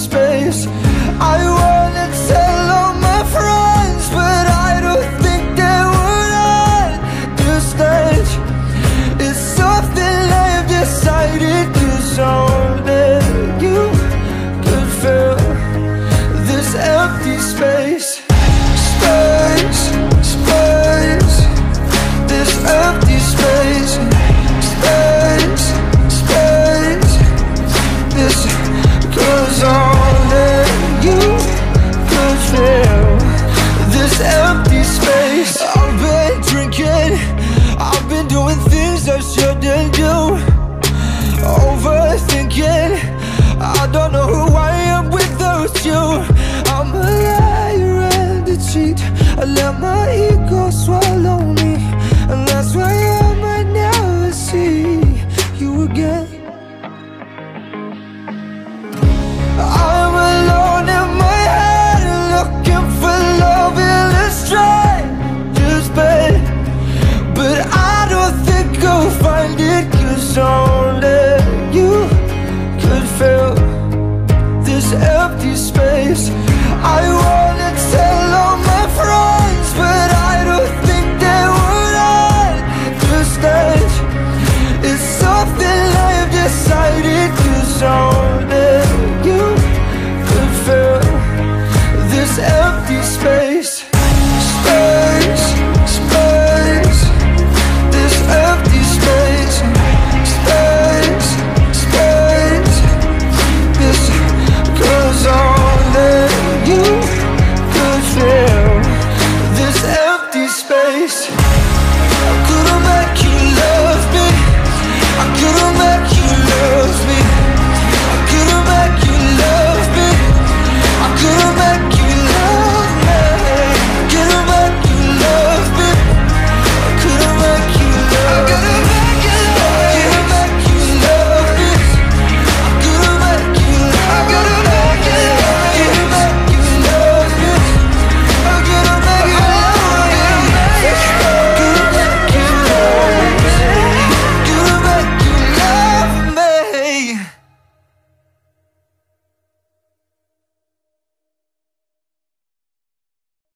space. I this.